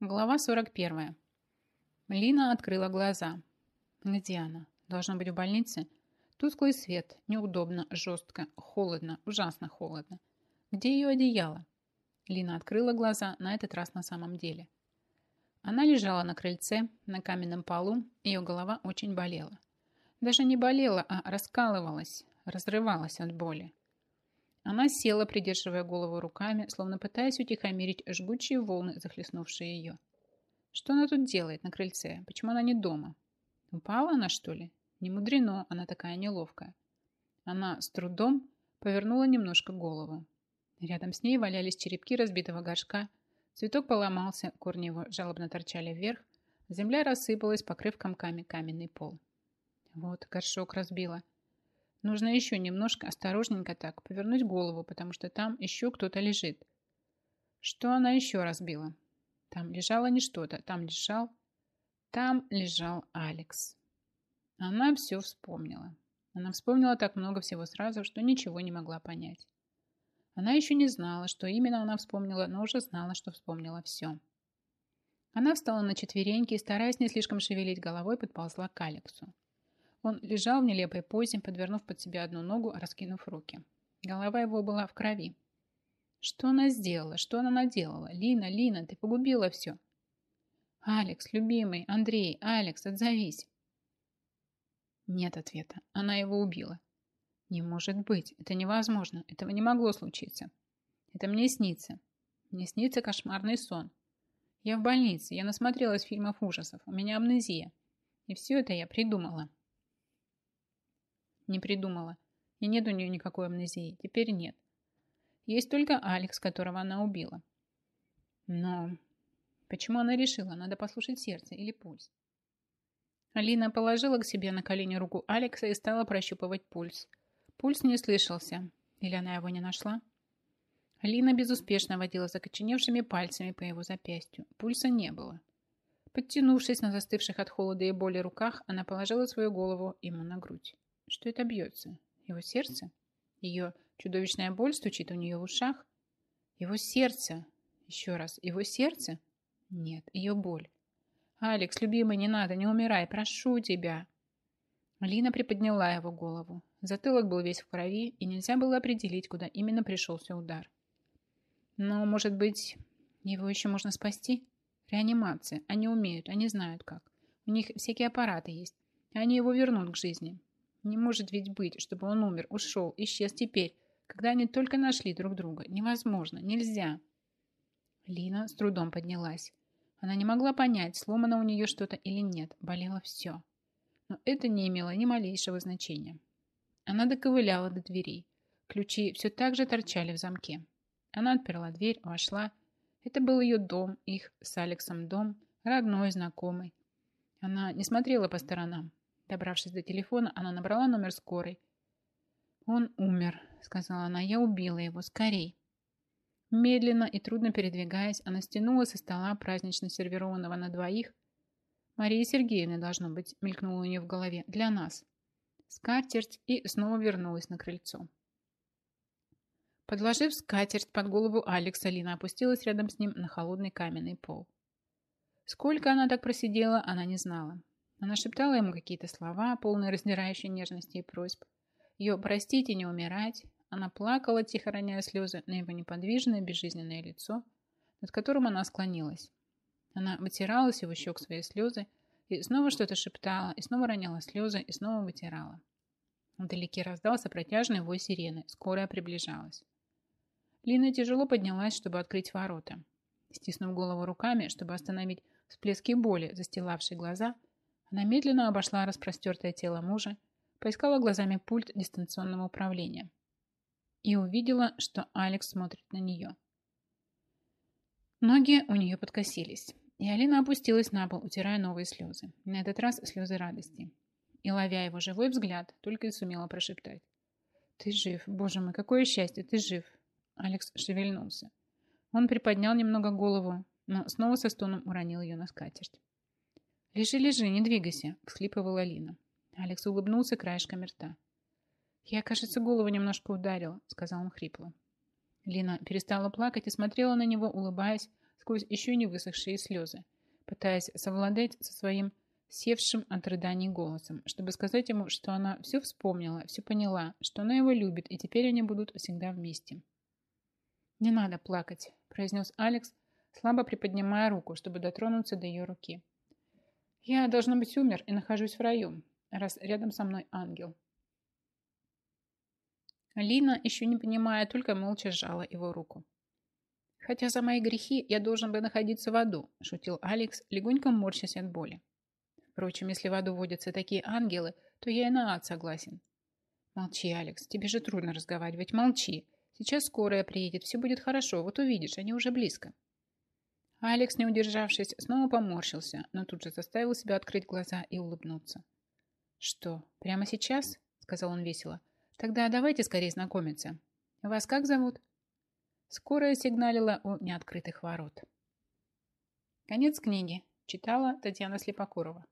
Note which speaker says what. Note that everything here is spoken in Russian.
Speaker 1: Глава 41. Лина открыла глаза. Где она? Должна быть в больнице? Тусклый свет, неудобно, жестко, холодно, ужасно холодно. Где ее одеяло? Лина открыла глаза, на этот раз на самом деле. Она лежала на крыльце, на каменном полу, ее голова очень болела. Даже не болела, а раскалывалась, разрывалась от боли. Она села, придерживая голову руками, словно пытаясь утихомирить жгучие волны, захлестнувшие ее. Что она тут делает на крыльце? Почему она не дома? Упала она, что ли? Не мудрено, она такая неловкая. Она с трудом повернула немножко голову. Рядом с ней валялись черепки разбитого горшка. Цветок поломался, корни его жалобно торчали вверх. Земля рассыпалась, покрыв комками каменный пол. Вот, горшок разбила. Нужно еще немножко осторожненько так повернуть голову, потому что там еще кто-то лежит. Что она еще разбила? Там лежало не что-то, там лежал... Там лежал Алекс. Она все вспомнила. Она вспомнила так много всего сразу, что ничего не могла понять. Она еще не знала, что именно она вспомнила, но уже знала, что вспомнила все. Она встала на четвереньки и, стараясь не слишком шевелить головой, подползла к Алексу. Он лежал в нелепой позе, подвернув под себя одну ногу, раскинув руки. Голова его была в крови. Что она сделала? Что она наделала? Лина, Лина, ты погубила все. Алекс, любимый, Андрей, Алекс, отзовись. Нет ответа. Она его убила. Не может быть. Это невозможно. Этого не могло случиться. Это мне снится. Мне снится кошмарный сон. Я в больнице. Я насмотрелась фильмов ужасов. У меня амнезия. И все это я придумала. Не придумала. И нет у нее никакой амнезии. Теперь нет. Есть только Алекс, которого она убила. Но почему она решила? Надо послушать сердце или пульс. Алина положила к себе на колени руку Алекса и стала прощупывать пульс. Пульс не слышался. Или она его не нашла? Алина безуспешно водила закоченевшими пальцами по его запястью. Пульса не было. Подтянувшись на застывших от холода и боли руках, она положила свою голову ему на грудь. Что это бьется? Его сердце? Ее чудовищная боль стучит у нее в ушах? Его сердце? Еще раз, его сердце? Нет, ее боль. «Алекс, любимый, не надо, не умирай, прошу тебя!» Алина приподняла его голову. Затылок был весь в крови, и нельзя было определить, куда именно пришелся удар. Но, может быть, его еще можно спасти? Реанимация. Они умеют, они знают как. У них всякие аппараты есть. Они его вернут к жизни. Не может ведь быть, чтобы он умер, ушел, исчез теперь, когда они только нашли друг друга. Невозможно, нельзя. Лина с трудом поднялась. Она не могла понять, сломано у нее что-то или нет. Болело все. Но это не имело ни малейшего значения. Она доковыляла до дверей. Ключи все так же торчали в замке. Она отперла дверь, вошла. Это был ее дом, их с Алексом дом, родной, знакомый. Она не смотрела по сторонам. Добравшись до телефона, она набрала номер скорой. «Он умер», — сказала она. «Я убила его. Скорей». Медленно и трудно передвигаясь, она стянула со стола празднично сервированного на двоих. Мария Сергеевна, должно быть, мелькнула у нее в голове. «Для нас». Скатерть и снова вернулась на крыльцо. Подложив скатерть под голову Алекса, Лина опустилась рядом с ним на холодный каменный пол. Сколько она так просидела, она не знала. Она шептала ему какие-то слова, полные раздирающей нежности и просьб. Ее «простить и не умирать». Она плакала, тихо роняя слезы на его неподвижное, безжизненное лицо, над которым она склонилась. Она вытирала с его щек свои слезы и снова что-то шептала, и снова роняла слезы, и снова вытирала. Вдалеке раздался протяжный вой сирены. Скорая приближалась. Лина тяжело поднялась, чтобы открыть ворота. Стиснув голову руками, чтобы остановить всплески боли, застилавшие глаза, она медленно обошла распростертое тело мужа, поискала глазами пульт дистанционного управления и увидела, что Алекс смотрит на нее. Ноги у нее подкосились, и Алина опустилась на пол, утирая новые слезы. На этот раз слезы радости. И, ловя его живой взгляд, только и сумела прошептать. «Ты жив! Боже мой, какое счастье! Ты жив!» Алекс шевельнулся. Он приподнял немного голову, но снова со стоном уронил ее на скатерть. «Лежи, лежи, не двигайся», – всхлипывала Лина. Алекс улыбнулся краешком рта. «Я, кажется, голову немножко ударил», – сказал он хрипло. Лина перестала плакать и смотрела на него, улыбаясь, сквозь еще не высохшие слезы, пытаясь совладать со своим севшим от рыданий голосом, чтобы сказать ему, что она все вспомнила, все поняла, что она его любит, и теперь они будут всегда вместе. «Не надо плакать», – произнес Алекс, слабо приподнимая руку, чтобы дотронуться до ее руки. «Я, должно быть, умер и нахожусь в раю, раз рядом со мной ангел». Лина, еще не понимая, только молча сжала его руку. «Хотя за мои грехи я должен бы находиться в аду», – шутил Алекс, легонько морщась от боли. Впрочем, если в аду водятся такие ангелы, то я и на ад согласен. Молчи, Алекс, тебе же трудно разговаривать. Молчи. Сейчас скорая приедет, все будет хорошо. Вот увидишь, они уже близко. Алекс, не удержавшись, снова поморщился, но тут же заставил себя открыть глаза и улыбнуться. «Что, прямо сейчас?» – сказал он весело. «Тогда давайте скорее знакомиться. Вас как зовут?» Скорая сигналила у неоткрытых ворот. Конец книги. Читала Татьяна Слепокурова.